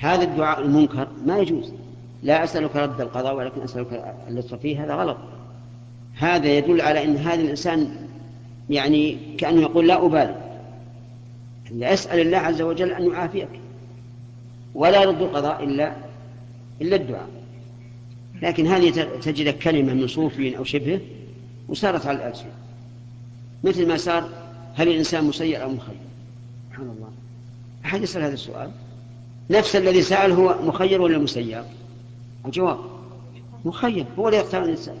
هذا الدعاء المنكر ما يجوز. لا أسألك رد القضاء ولكن أسألك اللطف فيه هذا غلط. هذا يدل على أن هذا الإنسان يعني كأنه يقول لا أبالي. أسأل الله عز وجل أن يعافيك. ولا يرد القضاء إلا إلا الدعاء. لكن هذه تجد كلمة من صوفي أو شبهه وسارت على الألسن مثل ما صار هل الإنسان مسير أو مخير؟ سبحان الله. أحد يسأل هذا السؤال؟ نفس الذي سأل هو مخير ولا مسير؟ الجواب مخير هو اللي يختار الإنسان.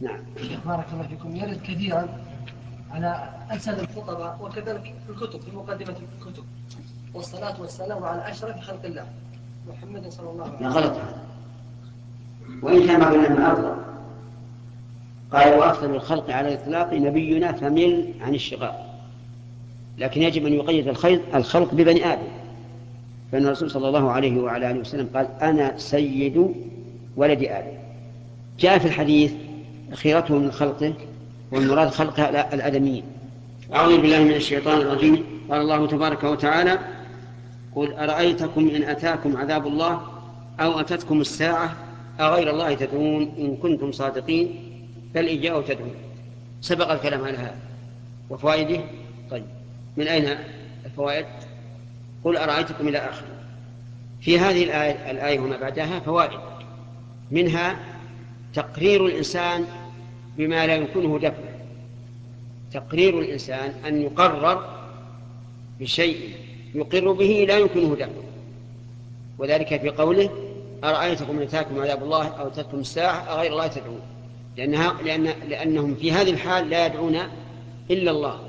نعم. بارك الله فيكم. يرد كثيرا على ألسن الخطباء وكذلك في الكتب في مقدمة الكتب. والصلاة والسلام على أشرف خلق الله محمد صلى الله عليه وسلم. غلط. وإن كان بعض العلماء أفضل. قال وأفضل الخلق على الإطلاق نبينا فمل عن الشقاء. لكن يجب أن يقيد الخلق ببني آدم. فإن الرسول صلى الله عليه وعلى آله وسلم قال أنا سيد ولد آدم. جاء في الحديث خيرته من خلقه والمراد خلق الآدميين. أعوذ بالله من الشيطان الرجيم. قال الله تبارك وتعالى قل أرأيتكم إن أتاكم عذاب الله أو أتتكم الساعة أغير الله تدعون إن كنتم صادقين بل إياه تدعون. سبق الكلام على هذا. وفوائده؟ طيب. من أين الفوائد؟ قل أرأيتكم إلى آخره. في هذه الآية, الآية وما بعدها فوائد. منها تقرير الإنسان بما لا يمكنه دفعه تقرير الإنسان أن يقرر بشيء يقر به لا يمكنه دفعه وذلك في قوله أرأيتكم إن أتاكم عذاب الله أو تتكم الساعة أغير الله تدعون. لأنها لأن لأنهم في هذه الحال لا يدعون إلا الله.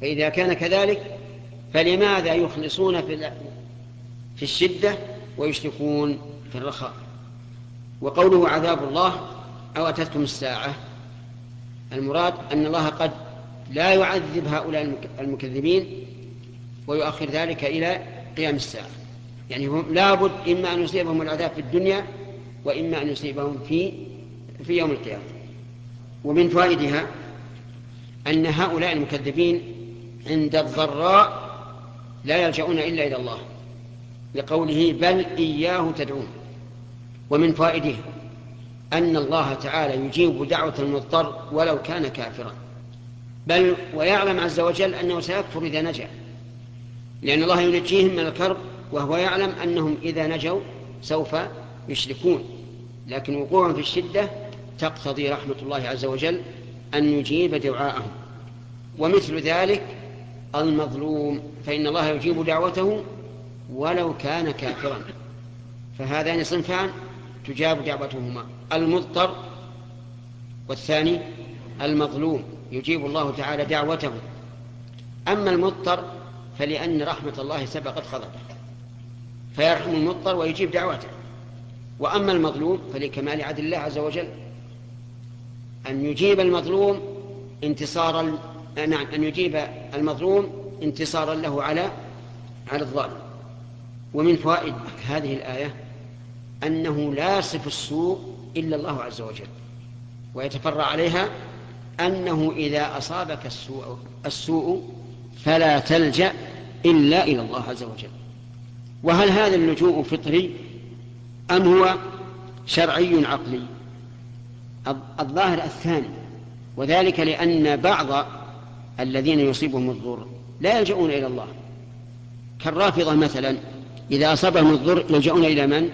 فإذا كان كذلك فلماذا يخلصون في في الشدة ويشركون في الرخاء. وقوله عذاب الله أو أتتكم الساعة المراد أن الله قد لا يعذب هؤلاء المكذبين ويؤخر ذلك إلى قيام الساعة. يعني هم لابد إما أن يصيبهم العذاب في الدنيا وإما أن يصيبهم في في يوم القيامة. ومن فوائدها أن هؤلاء المكذبين عند الضراء لا يلجؤون إلا إلى الله. لقوله بل إياه تدعون. ومن فوائده أن الله تعالى يجيب دعوة المضطر ولو كان كافرا. بل ويعلم عز وجل أنه سيكفر إذا نجا. لأن الله ينجيهم من الكرب وهو يعلم أنهم إذا نجوا سوف يشركون. لكن وقوعهم في الشدة تقتضي رحمة الله عز وجل أن يجيب دعاءهم. ومثل ذلك المظلوم. فإن الله يجيب دعوته ولو كان كافرا. فهذان صنفان تجاب دعوتهما. المضطر والثاني المظلوم. يجيب الله تعالى دعوته. أما المضطر فلأن رحمة الله سبقت غضبه فيرحم المضطر ويجيب دعوته. وأما المظلوم فلكمال عدل الله عز وجل. أن يجيب المظلوم انتصارا نعم أن يجيب المظلوم انتصارا له على على الظالم. ومن فوائد هذه الآية أنه لا يصف السوء إلا الله عز وجل ويتفرع عليها أنه إذا أصابك السوء, السوء فلا تلجأ إلا إلى الله عز وجل. وهل هذا اللجوء فطري أم هو شرعي عقلي؟ الظاهر الثاني وذلك لأن بعض الذين يصيبهم الضر لا يلجؤون إلى الله. كالرافضة مثلا إذا أصابهم الضر يلجؤون إلى من؟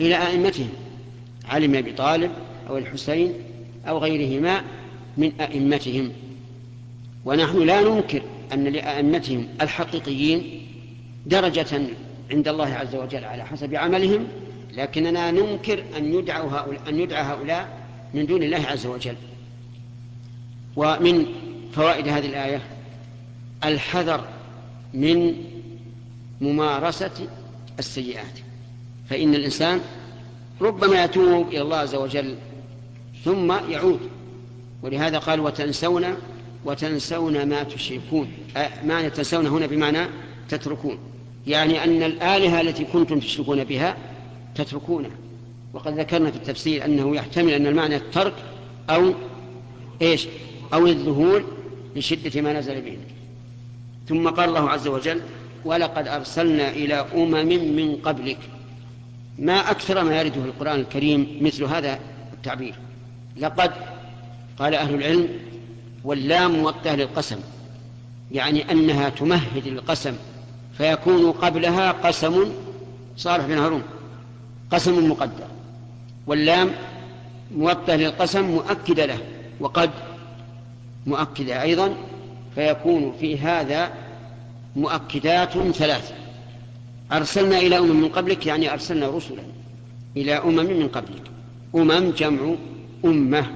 إلى أئمتهم علم أبي طالب أو الحسين أو غيرهما من أئمتهم ونحن لا ننكر أن لأئمتهم الحقيقيين درجة عند الله عز وجل على حسب عملهم لكننا ننكر أن يدعى هؤلاء, أن يدعى هؤلاء من دون الله عز وجل ومن فوائد هذه الآية الحذر من ممارسة السيئات. فإن الإنسان ربما يتوب إلى الله عز وجل ثم يعود. ولهذا قال وتنسون وتنسون ما تشركون. ما تنسون هنا بمعنى تتركون. يعني أن الآلهة التي كنتم تشركون بها تتركونها وقد ذكرنا في التفسير أنه يحتمل أن المعنى الترك أو إيش؟ أو الذهول لشدة ما نزل به. ثم قال الله عز وجل ولقد أرسلنا إلى أمم من قبلك. ما أكثر ما يرد في القرآن الكريم مثل هذا التعبير. لقد قال أهل العلم واللام موطئة للقسم يعني أنها تمهد للقسم فيكون قبلها قسم صالح بن هارون قسم مقدر. واللام موطئة للقسم مؤكدة له وقد مؤكدة أيضا فيكون في هذا مؤكدات ثلاث أرسلنا إلى أمم من قبلك يعني أرسلنا رسلا إلى أمم من قبلك. أمم جمع أمة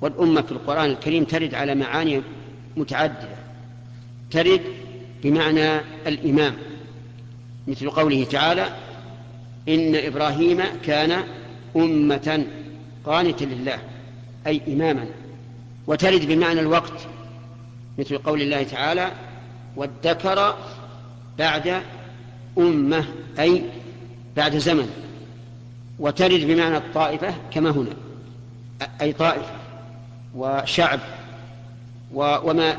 والأمة في القرآن الكريم ترد على معاني متعددة. ترد بمعنى الإمام مثل قوله تعالى إن إبراهيم كان أمة قانتا لله أي إماما. وترد بمعنى الوقت مثل قول الله تعالى وادكر بعد أمة أي بعد زمن. وترد بمعنى الطائفة كما هنا أي طائفة وشعب وما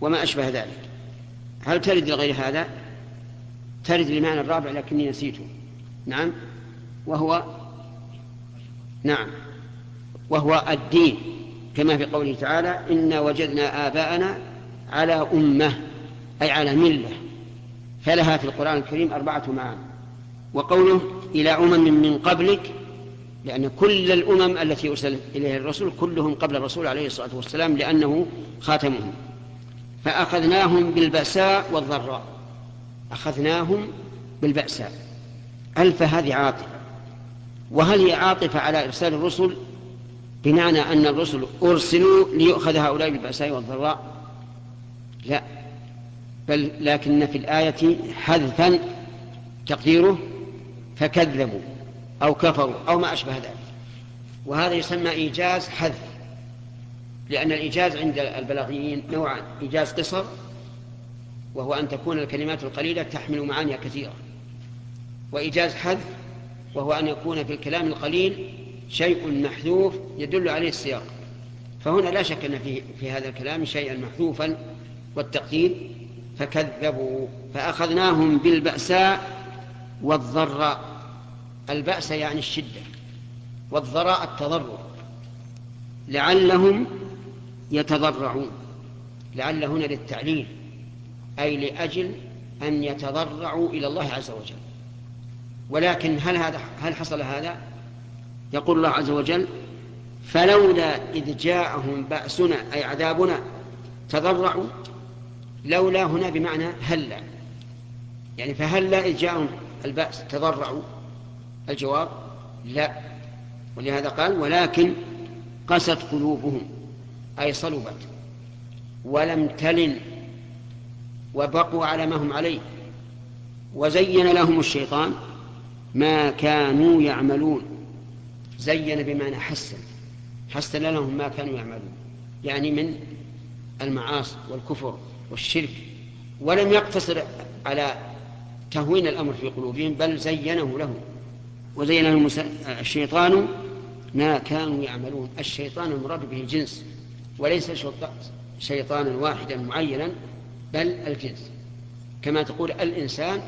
وما أشبه ذلك. هل ترد لغير هذا؟ ترد لمعنى الرابع لكني نسيته. نعم. وهو نعم. وهو الدين كما في قوله تعالى إنا وجدنا آباءنا على أمة أي على ملة. فلها في القرآن الكريم أربعة معاني. وقوله إلى أمم من قبلك لأن كل الأمم التي أرسل إليها الرسول كلهم قبل الرسول عليه الصلاة والسلام لأنه خاتمهم. فأخذناهم بالبأساء والضراء. أخذناهم بالبأساء. ألف هذه عاطفة؟ وهل هي عاطفة على إرسال الرسل؟ بمعنى أن الرسل أرسلوا ليؤخذ هؤلاء بالبأساء والضراء؟ لا. بل لكن في الآية حذفا تقديره فكذبوا أو كفروا أو ما أشبه ذلك. وهذا يسمى إيجاز حذف لأن الإيجاز عند البلاغيين نوعان إيجاز قصر وهو أن تكون الكلمات القليلة تحمل معاني كثيرة. وإيجاز حذف وهو أن يكون في الكلام القليل شيء محذوف يدل عليه السياق. فهنا لا شك أن في, في هذا الكلام شيئا محذوفا والتقدير فكذبوا فأخذناهم بالبأساء والضراء. البأس يعني الشدة والضراء التضرع. لعلهم يتضرعون لعل هنا للتعليل أي لأجل أن يتضرعوا إلى الله عز وجل. ولكن هل هذا هل حصل هذا؟ يقول الله عز وجل فلولا إذ جاءهم بأسنا أي عذابنا تضرعوا لولا هنا بمعنى هلا. يعني فهلا إذ جاءهم البأس تضرعوا. الجواب لا. ولهذا قال ولكن قست قلوبهم أي صلبت. ولم تلن وبقوا على ما هم عليه. وزين لهم الشيطان ما كانوا يعملون. زين بمعنى حسن. حسن لهم ما كانوا يعملون. يعني من المعاصي والكفر. والشرك ولم يقتصر على تهوين الأمر في قلوبهم بل زينه لهم وزين لهم الشيطان ما كانوا يعملون. الشيطان المراد به الجنس وليس شيطانا واحدا معينا بل الجنس. كما تقول الإنسان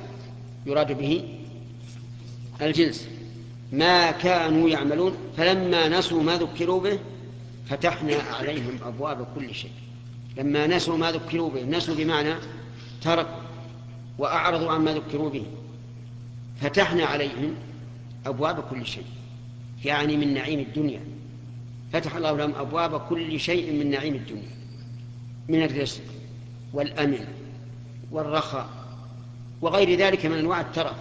يراد به الجنس. ما كانوا يعملون فلما نسوا ما ذكروا به فتحنا عليهم أبواب كل شيء. لما نسوا ما ذكروا به نسوا بمعنى تركوا وأعرضوا عما ذكروا به. فتحنا عليهم أبواب كل شيء يعني من نعيم الدنيا. فتح الله لهم أبواب كل شيء من نعيم الدنيا من الرزق والأمن والرخاء وغير ذلك من أنواع الترف.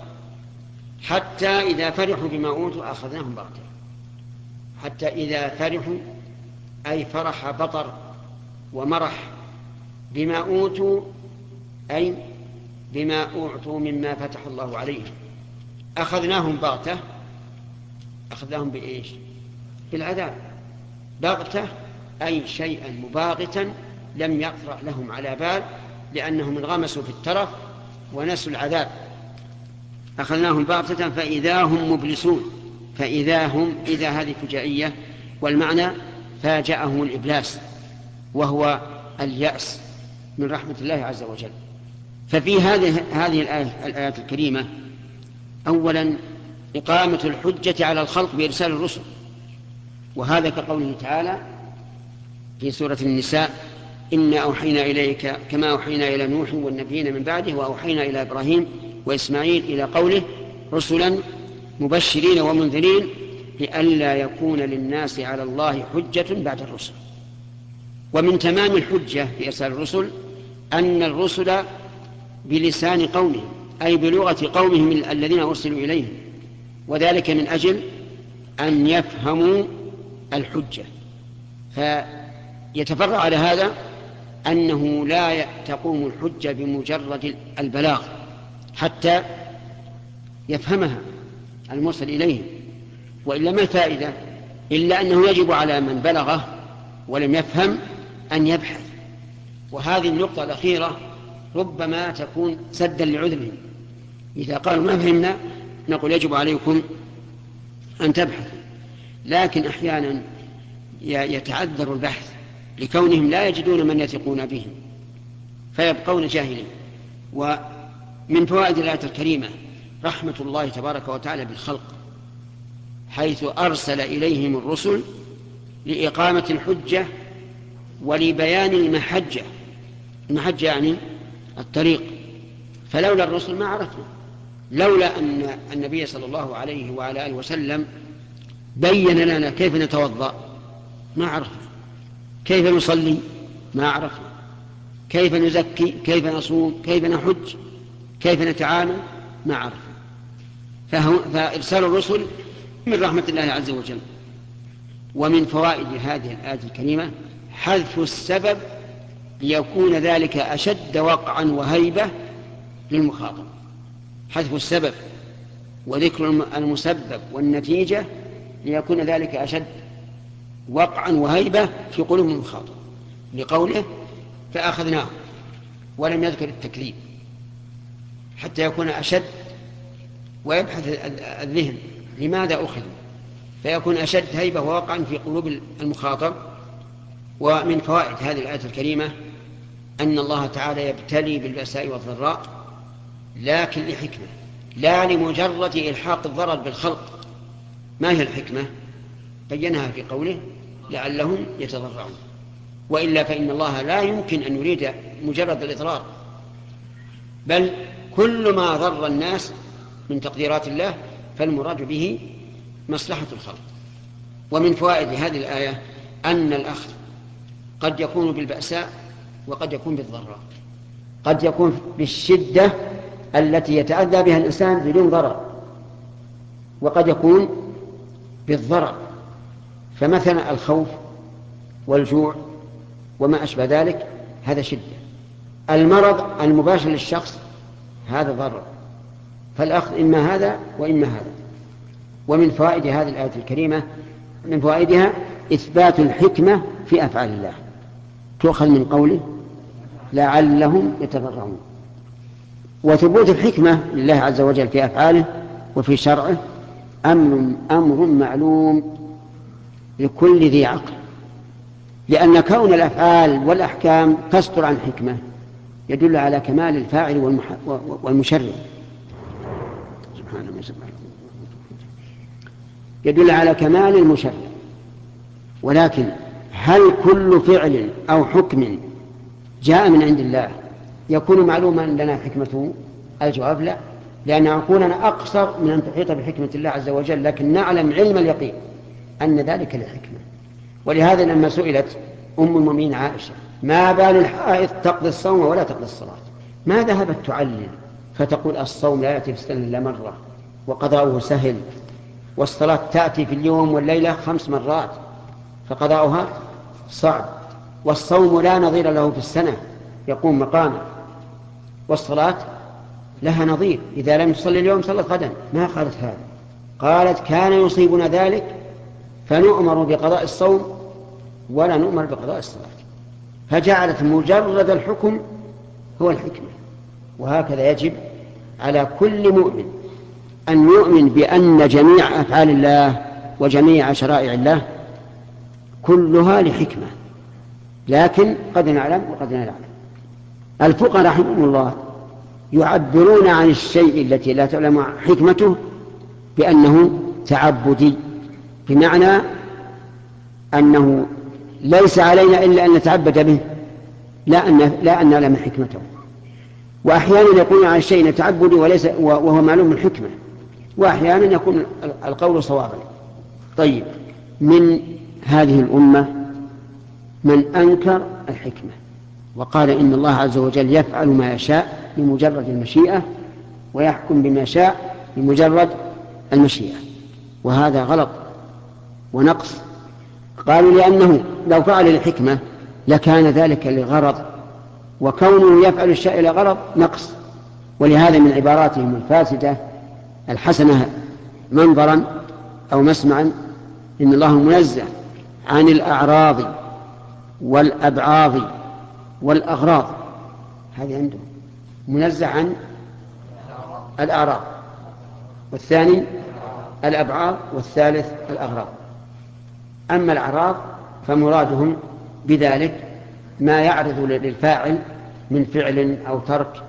حتى إذا فرحوا بما أوتوا أخذناهم بغتة. حتى إذا فرحوا أي فرح بطر ومرح بما أوتوا أي بما أعطوا مما فتح الله عليهم. أخذناهم بغتة. أخذناهم بإيش؟ بالعذاب. بغتة أي شيئا مباغتا لم يطرأ لهم على بال لأنهم انغمسوا في الترف ونسوا العذاب. أخذناهم بغتة فإذا هم مبلسون. فإذا هم إذا هذه فجائية والمعنى فاجأهم الإبلاس. وهو اليأس من رحمة الله عز وجل. ففي هذه هذه الآية الآيات الكريمة أولا إقامة الحجة على الخلق بإرسال الرسل. وهذا كقوله تعالى في سورة النساء إنا أوحينا إليك كما أوحينا إلى نوح والنبيين من بعده وأوحينا إلى إبراهيم وإسماعيل إلى قوله رسلا مبشرين ومنذرين لئلا يكون للناس على الله حجة بعد الرسل. ومن تمام الحجة في إرسال الرسل أن الرسل بلسان قومهم أي بلغة قومهم الذين أرسلوا إليهم. وذلك من أجل أن يفهموا الحجة. فيتفرع على هذا أنه لا تقوم الحجة بمجرد البلاغ حتى يفهمها المرسل إليه وإلا ما الفائدة؟ إلا أنه يجب على من بلغه ولم يفهم أن يبحث. وهذه النقطة الأخيرة ربما تكون سدا لعذرهم إذا قالوا ما فهمنا؟ نقول يجب عليكم أن تبحثوا. لكن أحيانا يتعذر البحث لكونهم لا يجدون من يثقون به فيبقون جاهلين. ومن فوائد الآية الكريمة رحمة الله تبارك وتعالى بالخلق حيث أرسل إليهم الرسل لإقامة الحجة ولبيان المحجة. المحجة يعني الطريق. فلولا الرسل ما عرفنا. لولا أن النبي صلى الله عليه وعلى آله وسلم بين لنا كيف نتوضأ. ما عرفنا. كيف نصلي؟ ما عرفنا. كيف نزكي؟ كيف نصوم؟ كيف نحج؟ كيف نتعامل؟ ما عرفنا. فإرسال الرسل من رحمة الله عز وجل. ومن فوائد هذه الآية الكريمة حذف السبب ليكون ذلك أشد وقعا وهيبة للمخاطب. حذف السبب وذكر المسبب والنتيجة ليكون ذلك أشد وقعا وهيبة في قلوب المخاطب. لقوله فأخذناه ولم يذكر التكذيب حتى يكون أشد ويبحث الذهن لماذا أخذ. فيكون أشد هيبة ووقعا في قلوب المخاطب ومن فوائد هذه الآية الكريمة أن الله تعالى يبتلي بالبأساء والضراء لكن لحكمة لا لمجرد إلحاق الضرر بالخلق. ما هي الحكمة؟ بينها في قوله لعلهم يتضرعون. وإلا فإن الله لا يمكن أن يريد مجرد الإضرار. بل كل ما ضر الناس من تقديرات الله فالمراد به مصلحة الخلق. ومن فوائد هذه الآية أن الأخذ قد يكون بالبأساء وقد يكون بالضراء. قد يكون بالشدة التي يتأذى بها الإنسان بدون ضرر. وقد يكون بالضرر. فمثلا الخوف والجوع وما أشبه ذلك هذا شدة. المرض المباشر للشخص هذا ضرر. فالأخذ إما هذا وإما هذا. ومن فوائد هذه الآية الكريمة من فوائدها إثبات الحكمة في أفعال الله. تؤخذ من قوله لعلهم يتضرعون وثبوت الحكمة لله عز وجل في أفعاله وفي شرعه أمر, أمر معلوم لكل ذي عقل لأن كون الأفعال والأحكام تصدر عن حكمة يدل على كمال الفاعل والمشرع. سبحانه وتعالى يدل على كمال المشرع ولكن هل كل فعل أو حكم جاء من عند الله يكون معلوما لنا حكمته الجواب؟ لا لأن عقولنا أقصر من أن تحيط بحكمة الله عز وجل لكن نعلم علم اليقين أن ذلك لحكمة. ولهذا لما سئلت أم المؤمنين عائشة ما بال الحائض تقضي الصوم ولا تقضي الصلاة؟ ما ذهبت تعلل؟ فتقول الصوم لا يأتي في السنة إلا مرة وقضاؤه سهل والصلاة تأتي في اليوم والليلة خمس مرات فقضاؤها صعب والصوم لا نظير له في السنة يقوم مقامه. والصلاة لها نظير إذا لم تصلي اليوم صلت غدا. ما قالت هذا؟ قالت كان يصيبنا ذلك فنؤمر بقضاء الصوم ولا نؤمر بقضاء الصلاة. فجعلت مجرد الحكم هو الحكمة. وهكذا يجب على كل مؤمن أن يؤمن بأن جميع أفعال الله وجميع شرائع الله كلها لحكمة. لكن قد نعلم وقد لا نعلم. الفقهاء رحمهم الله يعبرون عن الشيء التي لا تعلم حكمته بأنه تعبدي بمعنى أنه ليس علينا إلا أن نتعبد به لا أن لا أن نعلم حكمته. وأحيانا يكون عن الشيء تعبدي وليس وهو معلوم الحكمة. وأحيانا يكون القول صوابا. طيب من هذه الأمة من أنكر الحكمة وقال إن الله عز وجل يفعل ما يشاء بمجرد المشيئة ويحكم بما شاء بمجرد المشيئة وهذا غلط ونقص قالوا لأنه لو فعل الحكمة لكان ذلك لغرض وكونه يفعل الشيء لغرض نقص ولهذا من عباراتهم الفاسدة الحسنة منظرا أو مسمعا إن الله منزه عن الأعراض والأبعاض والأغراض. هذه عندهم منزه عن الأعراض. والثاني الأبعاض والثالث الأغراض. أما الأعراض فمرادهم بذلك ما يعرض للفاعل من فعل أو ترك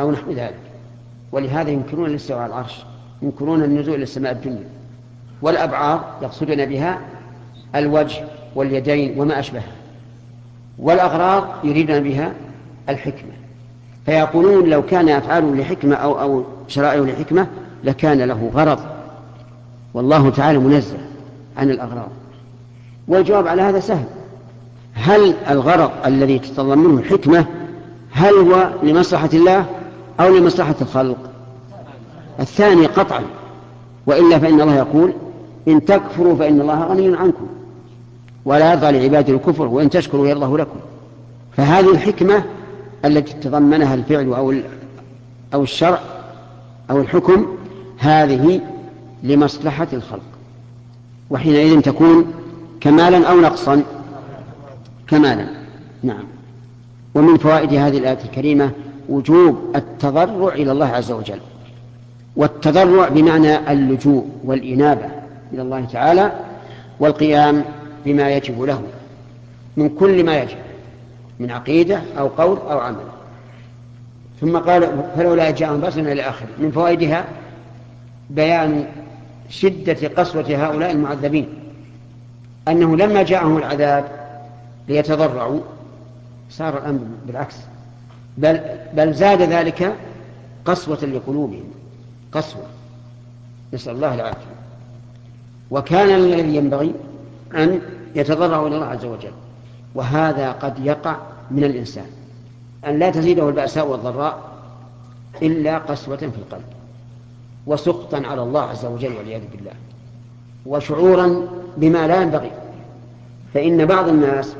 أو نحو ذلك. ولهذا ينكرون الاستواء على العرش ينكرون النزول إلى السماء الدنيا. والأبعاض يقصدون بها الوجه واليدين وما أشبهها والأغراض يريدون بها الحكمة. فيقولون لو كان أفعاله لحكمة أو, أو شرائعه لحكمة لكان له غرض. والله تعالى منزه عن الأغراض. والجواب على هذا سهل. هل الغرض الذي تتضمنه الحكمة هل هو لمصلحة الله أو لمصلحة الخلق؟ الثاني قطعا. وإلا فإن الله يقول إن تكفروا فإن الله غني عنكم. ولا يرضى لعباده الكفر وإن تشكروا يرضه لكم. فهذه الحكمة التي تضمنها الفعل أو أو الشرع أو الحكم هذه لمصلحة الخلق. وحينئذ تكون كمالا أو نقصا. كمالا. نعم. ومن فوائد هذه الآية الكريمة وجوب التضرع إلى الله عز وجل. والتضرع بمعنى اللجوء والإنابة إلى الله تعالى. والقيام بما يجب له من كل ما يجب من عقيدة أو قول أو عمل. ثم قال فلولا جاءهم بأسنا إلى آخره. من فوائدها بيان شدة قسوة هؤلاء المعذبين أنه لما جاءهم العذاب ليتضرعوا صار الأمر بالعكس. بل, بل زاد ذلك قسوة لقلوبهم قسوة. نسأل الله العافية. وكان الذي ينبغي أن يتضرعوا إلى الله عز وجل. وهذا قد يقع من الإنسان. أن لا تزيده البأساء والضراء إلا قسوة في القلب. وسخطا على الله عز وجل والعياذ بالله. وشعورا بما لا ينبغي. فإن بعض الناس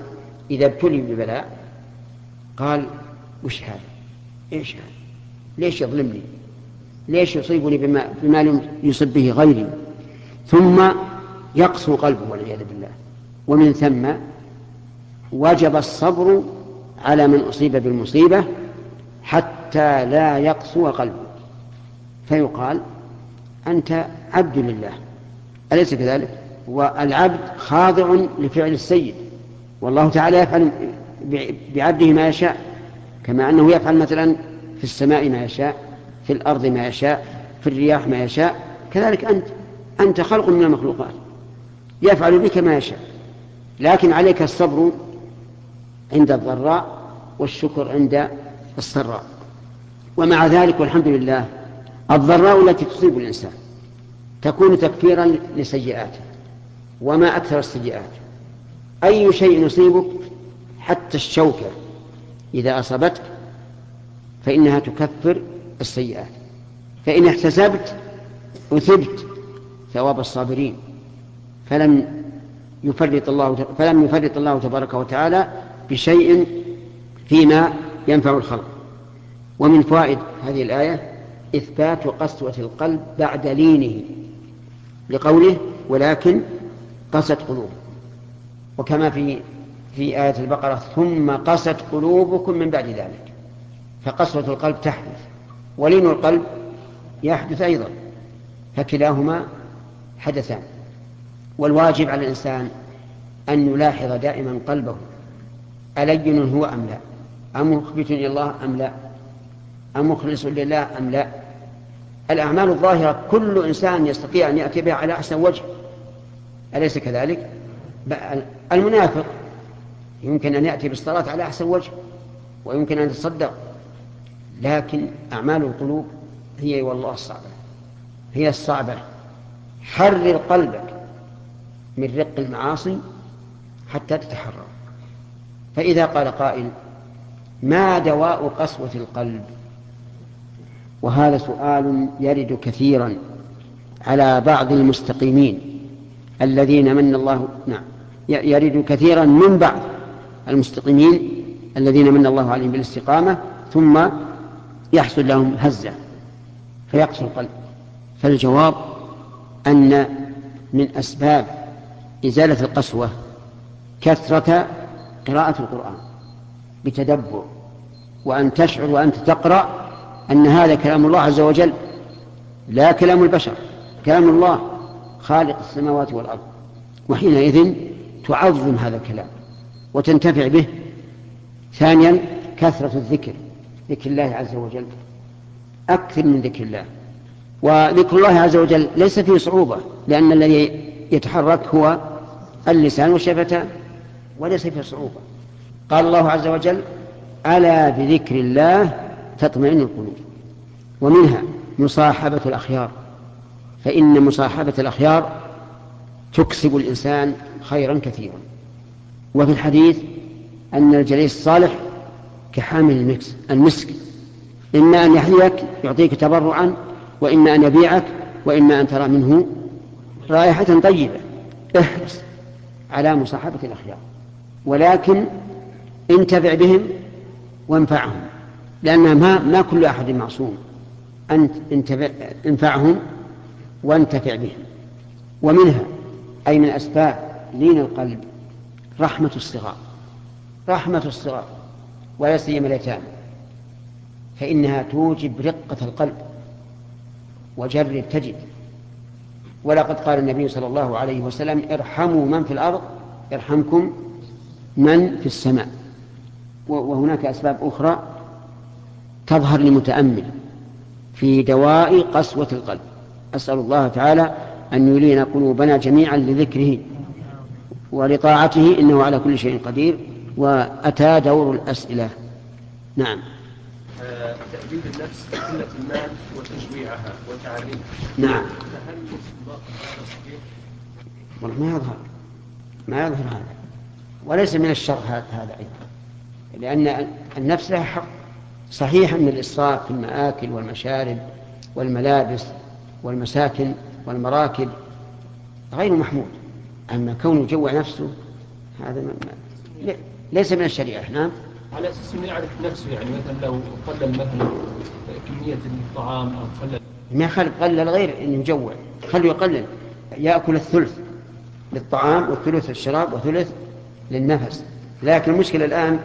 إذا ابتلي ببلاء قال وش هذا؟ إيش هذا؟ ليش يظلمني؟ ليش يصيبني بما, بما يصب به غيري؟ ثم يقسو قلبه والعياذ بالله. ومن ثم وجب الصبر على من أصيب بالمصيبة حتى لا يقسو قلبه. فيقال أنت عبد لله. أليس كذلك؟ والعبد خاضع لفعل السيد. والله تعالى يفعل بعبده ما يشاء. كما أنه يفعل مثلا في السماء ما يشاء في الأرض ما يشاء في الرياح ما يشاء. كذلك أنت. أنت خلق من المخلوقات. يفعل بك ما يشاء. لكن عليك الصبر عند الضراء والشكر عند السراء. ومع ذلك والحمد لله الضراء التي تصيب الإنسان تكون تكفيرا لسيئاته وما أكثر السيئات. أي شيء يصيبك حتى الشوكة إذا أصابتك فإنها تكفر السيئات. فإن احتسبت أثبت ثواب الصابرين. فلم يفرط الله فلم يفرط الله تبارك وتعالى بشيء فيما ينفع الخلق. ومن فوائد هذه الآية إثبات قسوة القلب بعد لينه لقوله ولكن قست قلوب وكما في في آية البقرة ثم قست قلوبكم من بعد ذلك. فقسوة القلب تحدث ولين القلب يحدث أيضا فكلاهما حدثان. والواجب على الإنسان أن يلاحظ دائما قلبه ألين هو أم لا؟ أم مخبت الله أم لا؟ أمخلص لله أم لا؟ الأعمال الظاهرة كل إنسان يستطيع أن يأتي بها على أحسن وجه. أليس كذلك؟ المنافق يمكن أن يأتي بالصلاة على أحسن وجه ويمكن أن يتصدق لكن أعمال القلوب هي والله الصعبة هي الصعبة حرر قلبك. من رق المعاصي حتى تتحرر. فإذا قال قائل ما دواء قسوة القلب؟ وهذا سؤال يرد كثيرا على بعض المستقيمين الذين من الله نعم يرد كثيرا من بعض المستقيمين الذين من الله عليهم بالاستقامة ثم يحصل لهم هزة فيقسو القلب. فالجواب أن من أسباب إزالة القسوة كثرة قراءة القرآن بتدبر وأن تشعر وأنت تقرأ أن هذا كلام الله عز وجل لا كلام البشر كلام الله خالق السماوات والأرض. وحينئذ تعظم هذا الكلام وتنتفع به ثانيا كثرة الذكر ذكر الله عز وجل أكثر من ذكر الله. وذكر الله عز وجل ليس فيه صعوبة لأن الذي يتحرك هو اللسان والشفتان وليس فيه صعوبة. قال الله عز وجل ألا بذكر الله تطمئن القلوب. ومنها مصاحبة الأخيار. فإن مصاحبة الأخيار تكسب الإنسان خيرا كثيرا. وفي الحديث أن الجليس الصالح كحامل المكس المسك. إما أن يحييك يعطيك تبرعا وإما أن يبيعك وإما أن ترى منه رائحة طيبة. احرص. على مصاحبة الأخيار. ولكن انتفع بهم وانفعهم لأن ما, ما كل أحد معصوم. أنت انتفع انفعهم وانتفع بهم. ومنها أي من أسباب لين القلب رحمة الصغار. رحمة الصغار ولا سيما اليتامى. فإنها توجب رقة القلب وجرب تجد. ولقد قال النبي صلى الله عليه وسلم ارحموا من في الأرض يرحمكم من في السماء. وهناك أسباب أخرى تظهر لمتأمل في دواء قسوة القلب. أسأل الله تعالى أن يلين قلوبنا جميعا لذكره ولطاعته إنه على كل شيء قدير وأتى دور الأسئلة. نعم. تأديب النفس قلة المال وتجويعها وتعليمها. نعم. فهل الله هذا صحيح؟ والله ما يظهر ما يظهر هذا. وليس من الشر هذا أيضا. لأن النفس لها حق. صحيح أن الإسراف في المآكل والمشارب والملابس والمساكن والمراكب غير محمود. أما كونه يجوع نفسه هذا ليس من الشريعة. نعم. على أساس انه يعرف نفسه يعني مثلا لو قلل مثلا كمية الطعام أو قلل ما خلق قلل غير إنه يجوع خليه يقلل. يأكل الثلث للطعام والثلث للشراب وثلث للنفس. لكن المشكلة الآن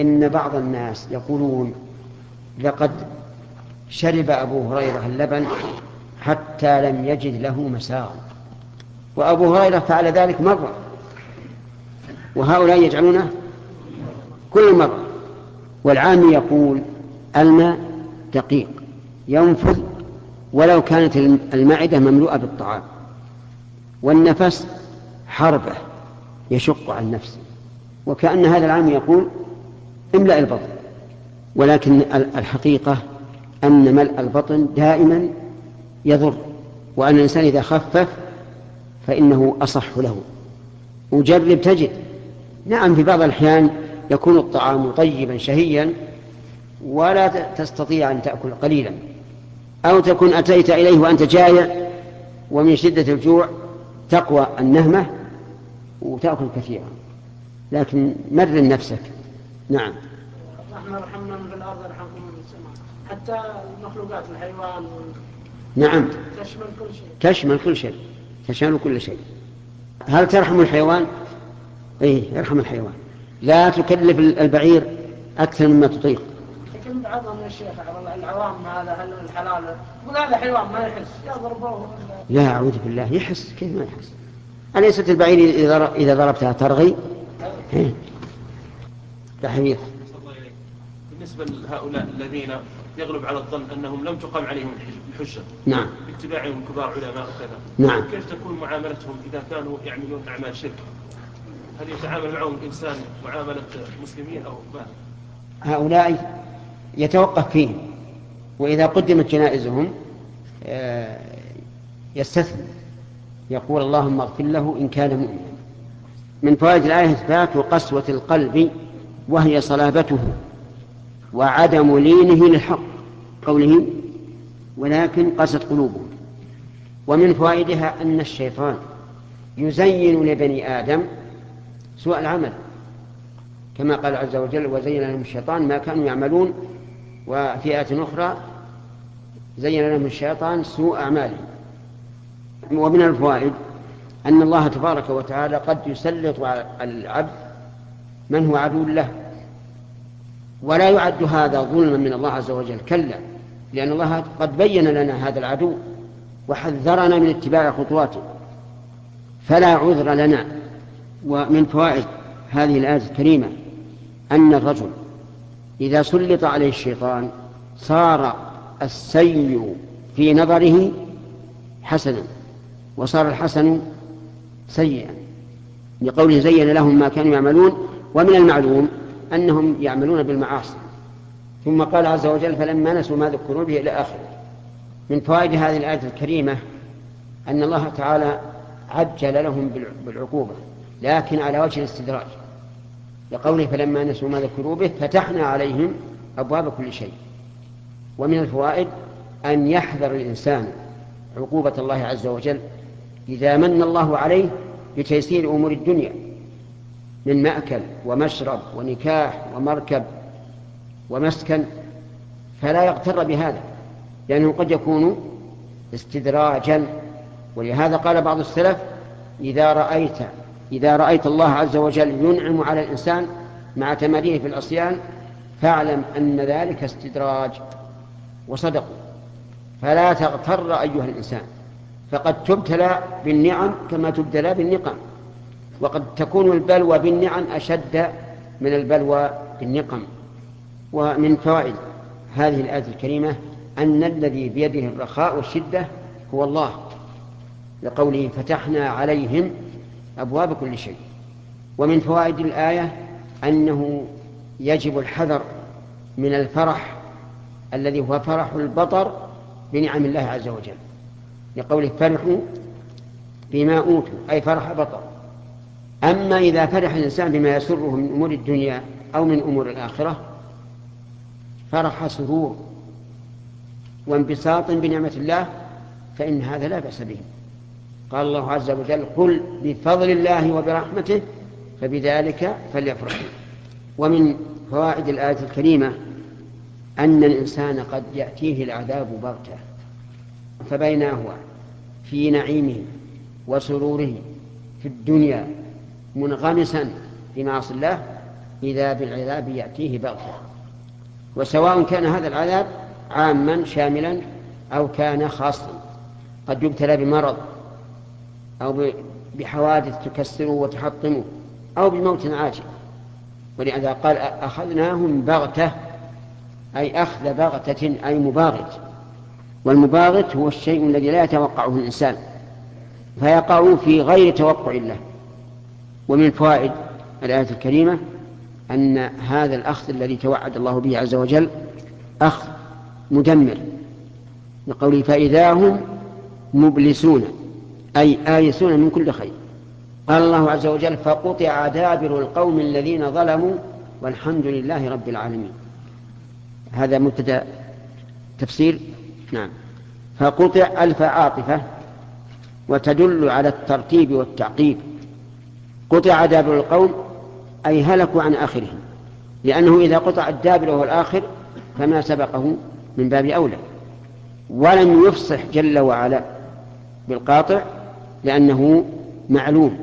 إن بعض الناس يقولون لقد شرب أبو هريرة اللبن حتى لم يجد له مساغ وأبو هريرة فعل ذلك مرة. وهؤلاء يجعلونه كل مرة. والعام يقول الماء دقيق ينفذ ولو كانت المعدة مملوءة بالطعام. والنفس حربة يشق عن نفسه وكأن هذا العام يقول املأ البطن. ولكن الحقيقة أن ملء البطن دائما يضر. وأن الإنسان إذا خفف فإنه أصح له. وجرب تجد. نعم في بعض الأحيان يكون الطعام طيبا شهيا ولا تستطيع أن تأكل قليلا. أو تكون أتيت إليه وأنت جائع ومن شدة الجوع تقوى النهمة وتأكل كثيرا. لكن مرن نفسك. نعم. نحن رحمنا من الأرض من السماء. حتى المخلوقات الحيوان نعم. تشمل كل شيء. تشمل كل شيء. تشمل كل شيء. هل ترحم الحيوان؟ إيه يرحم الحيوان. لا تكلف البعير أكثر مما تطيق. لكن بعضهم يا شيخ العوام هذا هل الحلال؟ يقول هذا حيوان ما يحس. يضربوه. لا أعوذ بالله يحس كيف ما يحس؟ أليست البعير إذا ضربتها ترغي؟ بالنسبة لهؤلاء الذين يغلب على الظن أنهم لم تقام عليهم الحجة نعم. باتباعهم كبار علماء وكذا نعم. كيف تكون معاملتهم إذا كانوا يعملون أعمال شرك؟ هل يتعامل معهم الإنسان معاملة مسلمين أو ما؟ هؤلاء يتوقف فيهم وإذا قدمت جنائزهم آه، يستثني يقول اللهم اغفر له إن كان مؤمنا. من فوائد الآية إثبات قسوة القلب وهي صلابته وعدم لينه للحق قوله ولكن قست قلوبهم ومن فوائدها أن الشيطان يزين لبني آدم سوء العمل كما قال عز وجل وزين لهم الشيطان ما كانوا يعملون وفي آية أخرى زين لهم الشيطان سوء أعمالهم ومن الفوائد أن الله تبارك وتعالى قد يسلط على العبد من هو عدو له. ولا يعد هذا ظلما من الله عز وجل كلا لأن الله قد بين لنا هذا العدو وحذرنا من اتباع خطواته. فلا عذر لنا. ومن فوائد هذه الآية الكريمة أن الرجل إذا سلط عليه الشيطان صار السيء في نظره حسنا وصار الحسن سيئا لقوله زين لهم ما كانوا يعملون ومن المعلوم أنهم يعملون بالمعاصي. ثم قال عز وجل فلما نسوا ما ذكروا به إلى آخره من فوائد هذه الآية الكريمة أن الله تعالى عجل لهم بالعقوبة. لكن على وجه الاستدراج لقوله فلما نسوا ما ذكروا به فتحنا عليهم أبواب كل شيء. ومن الفوائد أن يحذر الإنسان عقوبة الله عز وجل إذا من الله عليه بتيسير أمور الدنيا من مأكل ومشرب ونكاح ومركب ومسكن فلا يغتر بهذا لأنه قد يكون استدراجا. ولهذا قال بعض السلف إذا رأيت إذا رأيت الله عز وجل ينعم على الإنسان مع تماريه في العصيان فاعلم أن ذلك استدراج وصدقوا فلا تغتر أيها الإنسان. فقد تبتلى بالنعم كما تبتلى بالنقم. وقد تكون البلوى بالنعم أشد من البلوى بالنقم. ومن فوائد هذه الآية الكريمة أن الذي بيده الرخاء والشدة هو الله. لقوله فتحنا عليهم أبواب كل شيء. ومن فوائد الآية أنه يجب الحذر من الفرح الذي هو فرح البطر بنعم الله عز وجل. لقوله فرحوا بما أوتوا أي فرح بطر. أما إذا فرح الإنسان بما يسره من أمور الدنيا أو من أمور الآخرة فرح سرور وانبساط بنعمة الله فإن هذا لا بأس به. قال الله عز وجل قل بفضل الله وبرحمته فبذلك فليفرحوا ومن فوائد الآية الكريمة أن الإنسان قد يأتيه العذاب بغتة فبينا هو في نعيمه وسروره في الدنيا منغمسا في معاصي الله إذا بالعذاب يأتيه بغتة. وسواء كان هذا العذاب عاما شاملا أو كان خاصا. قد يبتلى بمرض أو بحوادث تكسره وتحطمه أو بموت عاجل. ولهذا قال أخذناهم بغتة أي أخذ بغتة أي مباغت. والمباغت هو الشيء الذي لا يتوقعه الإنسان فيقع في غير توقع الله. ومن فوائد الآية الكريمة أن هذا الأخذ الذي توعد الله به عز وجل أخذ مدمر لقوله فإذا هم مبلسون. أي آيسون من كل خير. قال الله عز وجل فقطع دابر القوم الذين ظلموا والحمد لله رب العالمين. هذا مبتدا تفسير؟ نعم. فقطع ألف عاطفة وتدل على الترتيب والتعقيب. قطع دابر القوم أي هلكوا عن آخرهم لأنه إذا قطع الدابر وهو الآخر فما سبقه من باب أولى. ولم يفصح جل وعلا بالقاطع لأنه معلوم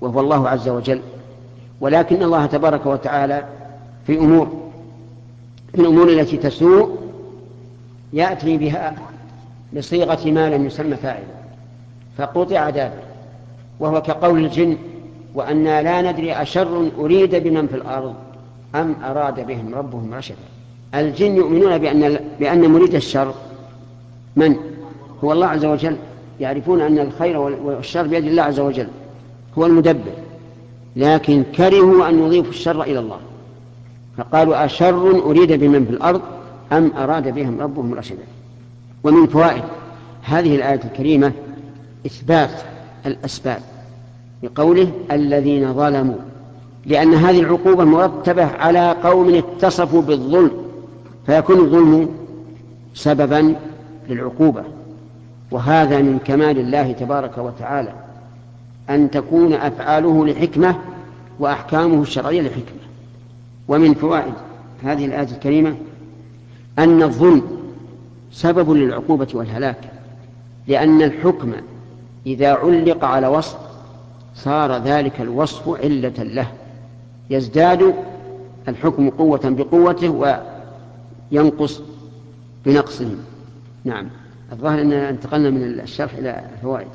وهو الله عز وجل. ولكن الله تبارك وتعالى في أمور في الأمور التي تسوء يأتي بها بصيغة ما لم يسمى فاعلا فقطع دابر وهو كقول الجن وأنا لا ندري أشر أريد بمن في الأرض أم أراد بهم ربهم رشدا. الجن يؤمنون بأن بأن مريد الشر من؟ هو الله عز وجل. يعرفون أن الخير والشر بيد الله عز وجل هو المدبر. لكن كرهوا أن يضيفوا الشر إلى الله. فقالوا أشر أريد بمن في الأرض أم أراد بهم ربهم رشدا ومن فوائد هذه الآية الكريمة إثبات الأسباب بقوله الذين ظلموا لأن هذه العقوبة مرتبة على قوم اتصفوا بالظلم فيكون الظلم سببا للعقوبة. وهذا من كمال الله تبارك وتعالى أن تكون أفعاله لحكمة وأحكامه الشرعية لحكمة. ومن فوائد هذه الآية الكريمة أن الظلم سبب للعقوبة والهلاك لأن الحكم إذا علق على وصف صار ذلك الوصف علة له. يزداد الحكم قوة بقوته وينقص بنقصه. نعم. الظاهر أننا انتقلنا من الشرح إلى الفوائد.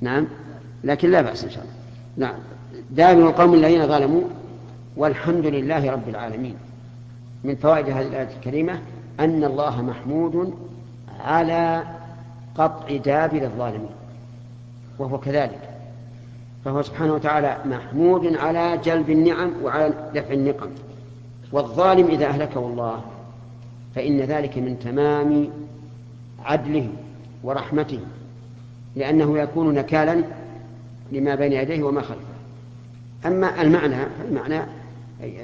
نعم؟ لكن لا بأس إن شاء الله. نعم. دائما القوم الذين ظلموا والحمد لله رب العالمين. من فوائد هذه الآية الكريمة أن الله محمود على قطع دابر الظالمين. وهو كذلك. فهو سبحانه وتعالى محمود على جلب النعم وعلى دفع النقم. والظالم إذا أهلكه الله فإن ذلك من تمام عدله ورحمته لأنه يكون نكالا لما بين يديه وما خلفه. أما المعنى فالمعنى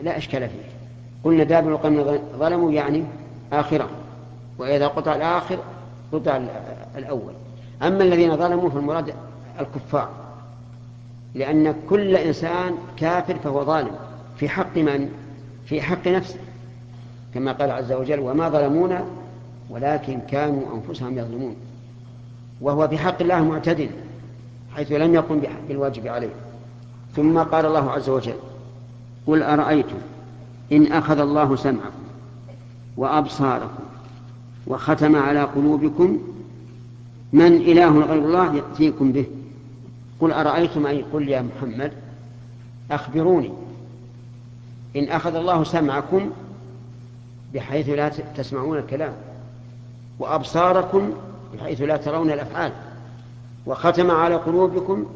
لا إشكال فيه. قلنا دابر القوم ظلموا يعني آخرة وإذا قطع الآخر قطع الأول. أما الذين ظلموا فالمراد الكفار لأن كل إنسان كافر فهو ظالم في حق من؟ في حق نفسه كما قال عز وجل وما ظلمونا ولكن كانوا أنفسهم يظلمون. وهو في حق الله معتدل حيث لم يقم بالواجب عليه. ثم قال الله عز وجل قل أرأيتم إن أخذ الله سمعكم وأبصاركم وختم على قلوبكم من إله غير الله يأتيكم به؟ قل أرأيتم أي قل يا محمد أخبروني إن أخذ الله سمعكم بحيث لا تسمعون الكلام. وأبصاركم بحيث لا ترون الأفعال وختم على قلوبكم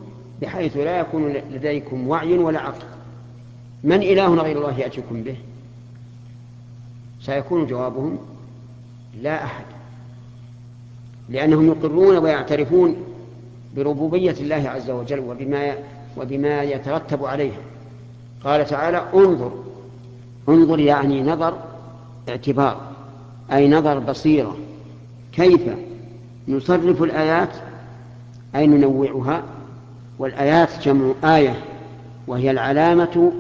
بحيث لا يكون لديكم وعي ولا عقل. من إله غير الله يأتيكم به؟ سيكون جوابهم لا أحد لأنهم يقرون ويعترفون بربوبية الله عز وجل وبما وبما يترتب عليها قال تعالى انظر انظر يعني نظر اعتبار أي نظر بصيرة. كيف نصرف الآيات؟ أي ننوعها؟ والآيات جمع آية وهي العلامة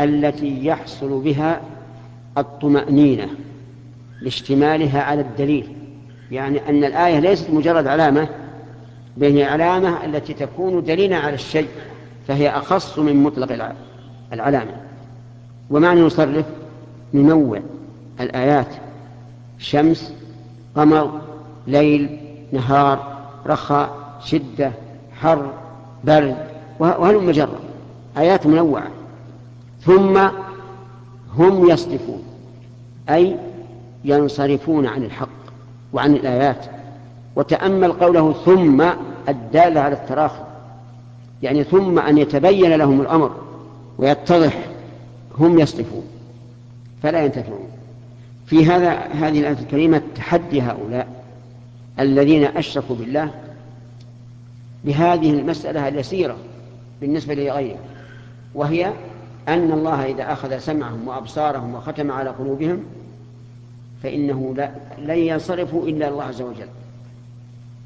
التي يحصل بها الطمأنينة لاشتمالها على الدليل. يعني أن الآية ليست مجرد علامة هي علامة التي تكون دليلا على الشيء فهي أخص من مطلق العلامة. ومعنى نصرف؟ ننوع الآيات. شمس قمر ليل نهار رخاء شدة حر برد وهل مجرة آيات منوعة. ثم هم يصدفون أي ينصرفون عن الحق وعن الآيات. وتأمل قوله ثم الدالة على التراخي. يعني ثم أن يتبين لهم الأمر ويتضح هم يصدفون فلا ينتفعون. في هذا هذه الآية الكريمة تحدي هؤلاء الذين أشركوا بالله بهذه المسألة اليسيرة بالنسبة لغيره وهي أن الله إذا أخذ سمعهم وأبصارهم وختم على قلوبهم فإنه لا لن ينصرفوا إلا الله عز وجل.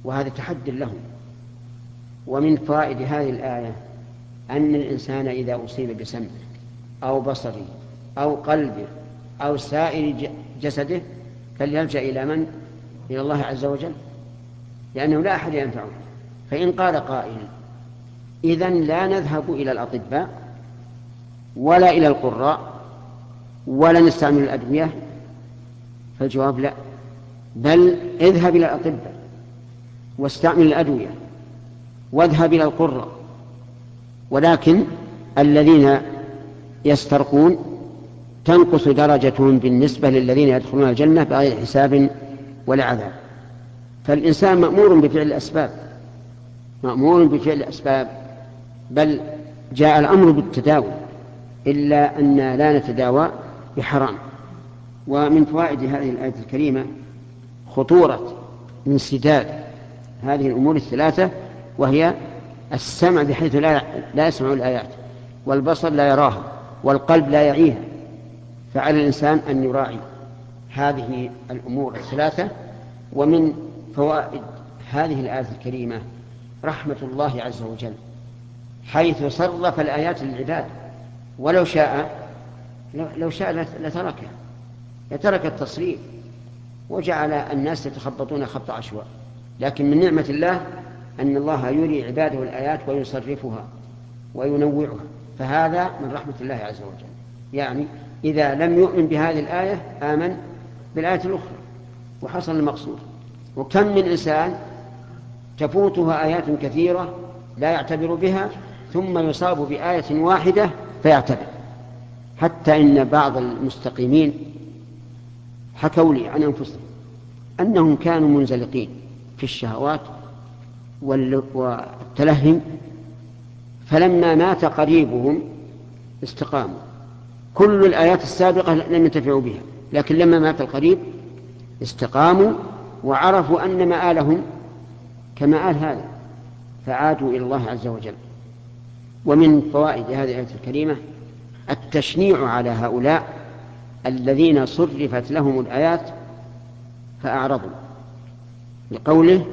وهذا تحد لهم. ومن فوائد هذه الآية أن الإنسان إذا أصيب بسمعه أو بصره أو قلبه أو سائر جسده فليلجأ إلى من؟ إلى الله عز وجل؟ لأنه لا أحد ينفعه. فإن قال قائل إذا لا نذهب إلى الأطباء ولا إلى القراء ولا نستعمل الأدوية؟ فالجواب لا. بل اذهب إلى الأطباء واستعمل الأدوية واذهب إلى القراء. ولكن الذين يسترقون تنقص درجتهم بالنسبة للذين يدخلون الجنة بغير حساب ولا عذاب. فالإنسان مأمور بفعل الأسباب مأمور بفعل الأسباب بل جاء الأمر بالتداوي إلا أن لا نتداوى بحرام. ومن فوائد هذه الآية الكريمة خطورة انسداد هذه الأمور الثلاثة وهي السمع بحيث لا لا يسمع الآيات والبصر لا يراها والقلب لا يعيها. فعلى الإنسان أن يراعي هذه الأمور الثلاثة ومن فوائد هذه الآية الكريمة رحمة الله عز وجل حيث صرف الآيات للعباد. ولو شاء لو شاء لتركها لترك التصريف وجعل الناس يتخبطون خبط عشواء لكن من نعمة الله أن الله يري عباده الآيات ويصرفها وينوعها. فهذا من رحمة الله عز وجل. يعني إذا لم يؤمن بهذه الآية آمن بالآية الأخرى وحصل المقصود. وكم من إنسان تفوتها آيات كثيرة لا يعتبر بها ثم يصاب بآية واحدة فيعتبر. حتى إن بعض المستقيمين حكوا لي عن أنفسهم أنهم كانوا منزلقين في الشهوات والتلهي فلما مات قريبهم استقاموا. كل الآيات السابقة لم ينتفعوا بها لكن لما مات القريب استقاموا وعرفوا أن مآلهم كمآل هذا فعادوا إلى الله عز وجل. ومن فوائد هذه الآية الكريمة التشنيع على هؤلاء الذين صرفت لهم الآيات فأعرضوا لقوله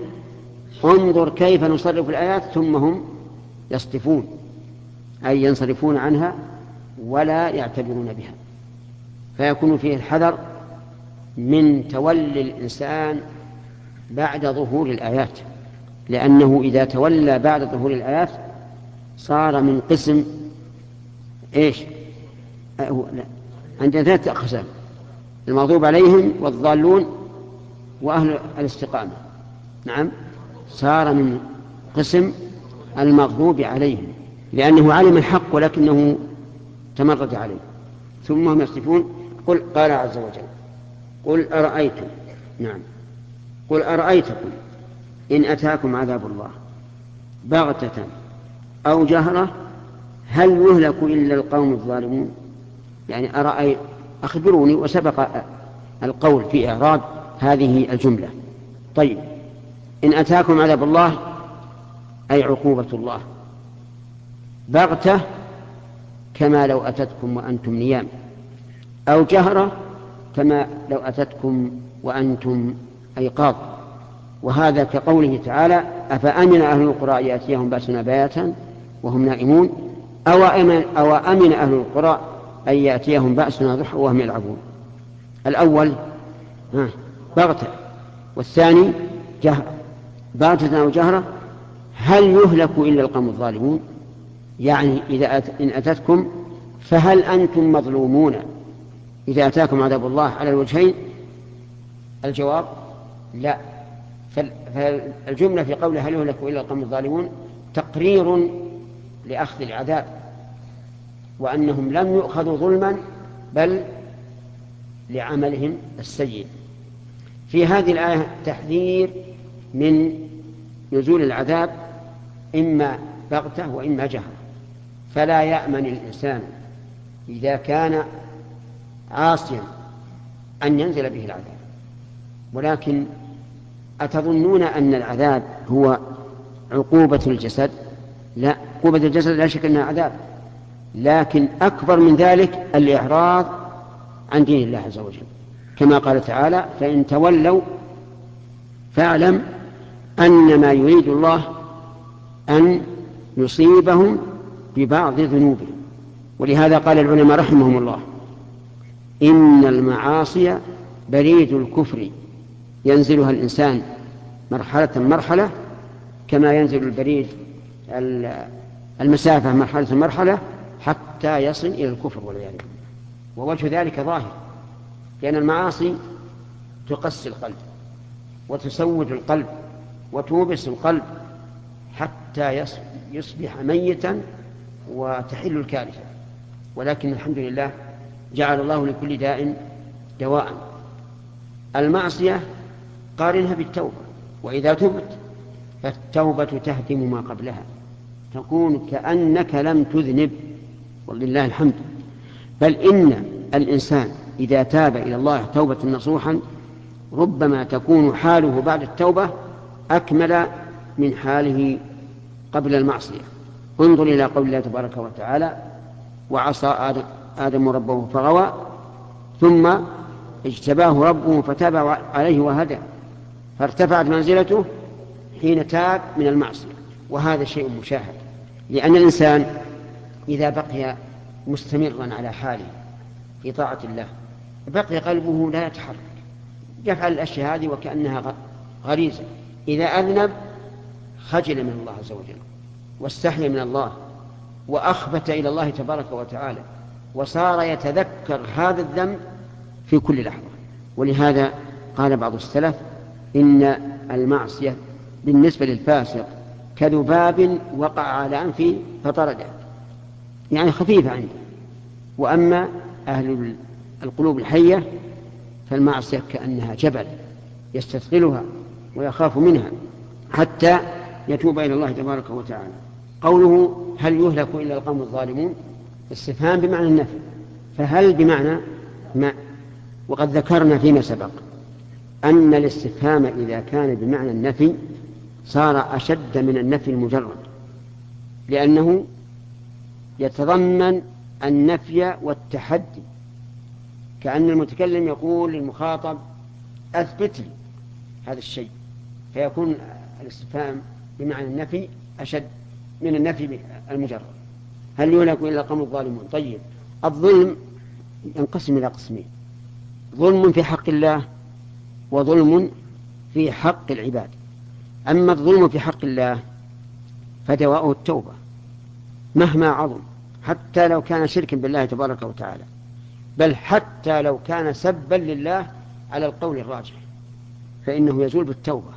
انظر كيف نصرف الآيات ثم هم يصطفون أي ينصرفون عنها ولا يعتبرون بها. فيكون فيه الحذر من تولي الإنسان بعد ظهور الآيات. لأنه إذا تولى بعد ظهور الآيات صار من قسم إيش. عندنا ثلاثة أقسام. المغضوب عليهم والضالون وأهل الاستقامة. نعم. صار من قسم المغضوب عليهم. لأنه علم الحق ولكنه تمرد عليه. ثم هم يصفون قل قال عز وجل قل أرأيتم نعم قل أرأيتكم إن أتاكم عذاب الله بغتة أو جهرة هل يهلك إلا القوم الظالمون؟ يعني أرأي أخبروني وسبق القول في إعراب هذه الجملة. طيب إن أتاكم عذاب الله أي عقوبة الله؟ بغتة كما لو أتتكم وأنتم نيام. أو جهرة كما لو أتتكم وأنتم أيقاظ. وهذا كقوله تعالى أفأمن أهل القرى يأتيهم بأسنا بياتا وهم نائمون؟ أو أمن, أو أمن أهل القرى أن يأتيهم بأسنا ضحى وهم يلعبون؟ الأول بغتة. والثاني جهرة. بغتة أو جهرة هل يهلك إلا القوم الظالمون؟ يعني إذا أت... إن أتتكم فهل أنتم مظلومون؟ إذا أتاكم عذاب الله على الوجهين الجواب لا. فالجملة في قوله هل يهلك إلا القوم الظالمون تقرير لأخذ العذاب وأنهم لم يؤخذوا ظلما بل لعملهم السيء. في هذه الآية تحذير من نزول العذاب إما بغتة وإما جهرة فلا يأمن الإنسان إذا كان عاصيا أن ينزل به العذاب. ولكن أتظنون أن العذاب هو عقوبة الجسد؟ لا عقوبة الجسد لا شك أنها عذاب. لكن أكبر من ذلك الإعراض عن دين الله عز وجل. كما قال تعالى فإن تولوا فاعلم أن ما يريد الله أن يصيبهم ببعض ذنوبهم. ولهذا قال العلماء رحمهم الله إن المعاصي بريد الكفر. ينزلها الإنسان مرحلة مرحلة كما ينزل البريد المسافة مرحلة مرحلة حتى يصل إلى الكفر والعياذ بالله. ووجه ذلك ظاهر لأن المعاصي تقسي القلب وتسود القلب وتوبس القلب حتى يصبح ميتا وتحل الكارثة. ولكن الحمد لله جعل الله لكل داء دواء. المعصية قارنها بالتوبة وإذا تبت فالتوبة تهدم ما قبلها. تكون كأنك لم تذنب ولله الحمد. بل إن الإنسان إذا تاب إلى الله توبة نصوحا ربما تكون حاله بعد التوبة أكمل من حاله قبل المعصية. انظر إلى قول الله تبارك وتعالى وعصى آدم, ربه فغوى ثم اجتباه ربه فتاب عليه وهدى فارتفعت منزلته حين تاب من المعصية. وهذا شيء مشاهد لأن الإنسان إذا بقي مستمرا على حاله في طاعة الله بقي قلبه لا يتحرك يفعل الأشياء هذه وكأنها غريزة. إذا أذنب خجل من الله عز وجل. واستحي من الله وأخبت إلى الله تبارك وتعالى وصار يتذكر هذا الذنب في كل لحظة. ولهذا قال بعض السلف إن المعصية بالنسبة للفاسق كذباب وقع على أنفه فطرده. يعني خفيفة عنده. وأما أهل القلوب الحية فالمعصية كأنها جبل يستثقلها ويخاف منها حتى يتوب إلى الله تبارك وتعالى. قوله هل يهلك إلا القوم الظالمون؟ استفهام بمعنى النفي. فهل بمعنى ما؟ وقد ذكرنا فيما سبق أن الاستفهام إذا كان بمعنى النفي صار أشد من النفي المجرد لأنه يتضمن النفي والتحدي. كأن المتكلم يقول للمخاطب أثبت لي هذا الشيء. فيكون الاستفهام بمعنى النفي أشد. من النفي المجرد. هل يهلك إلا القوم الظالمون؟ طيب. الظلم ينقسم إلى قسمين. ظلم في حق الله وظلم في حق العباد. أما الظلم في حق الله فدواؤه التوبة مهما عظم حتى لو كان شركا بالله تبارك وتعالى بل حتى لو كان سبا لله على القول الراجح فإنه يزول بالتوبة.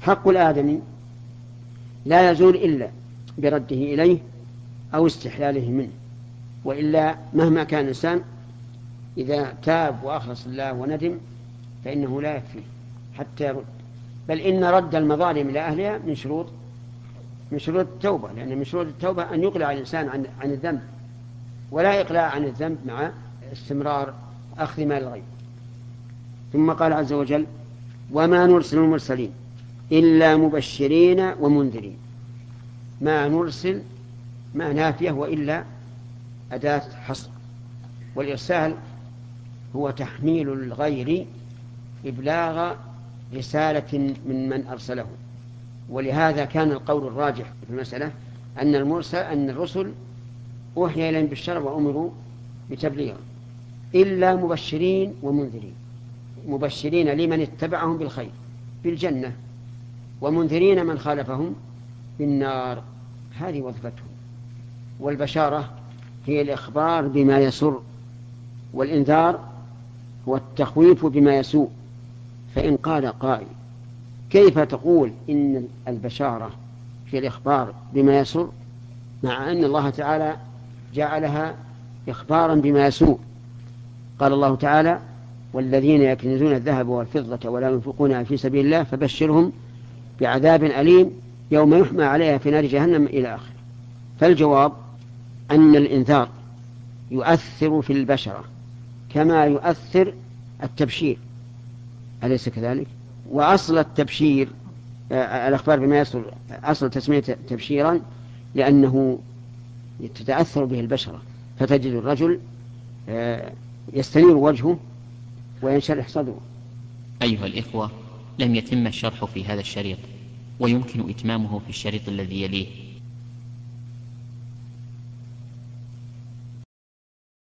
حق الآدمي لا يزول إلا برده إليه أو استحلاله منه وإلا مهما كان الإنسان إذا تاب وأخلص الله وندم فإنه لا يكفي حتى يرد. بل إن رد المظالم إلى أهلها من شروط من شروط التوبة لأن من شروط التوبة أن يقلع الإنسان عن عن الذنب ولا يقلع عن الذنب مع استمرار أخذ مال الغيب. ثم قال عز وجل وما نرسل المرسلين إلا مبشرين ومنذرين. ما نرسل ما نافية وإلا أداة حصر. والإرسال هو تحميل الغير إبلاغ رسالة من من أرسله. ولهذا كان القول الراجح في المسألة أن المرسل أن الرسل أوحي إليهم بالشر وأمروا بتبليغه إلا مبشرين ومنذرين. مبشرين لمن اتبعهم بالخير بالجنة ومنذرين من خالفهم بالنار. هذه وظيفتهم. والبشارة هي الإخبار بما يسر والإنذار هو التخويف بما يسوء. فإن قال قائل كيف تقول إن البشارة في الإخبار بما يسر؟ مع أن الله تعالى جعلها إخبارا بما يسوء. قال الله تعالى والذين يكنزون الذهب والفضة ولا ينفقونها في سبيل الله فبشرهم بعذاب أليم. يوم يحمى عليها في نار جهنم إلى آخره. فالجواب أن الإنذار يؤثر في البشرة كما يؤثر التبشير. أليس كذلك؟ وأصل التبشير آه، الأخبار بما يصل أصل تسمية تبشيرا لأنه تتأثر به البشرة. فتجد الرجل آه، يستنير وجهه وينشرح صدره. أيها الإخوة لم يتم الشرح في هذا الشريط. ويمكن إتمامه في الشريط الذي يليه.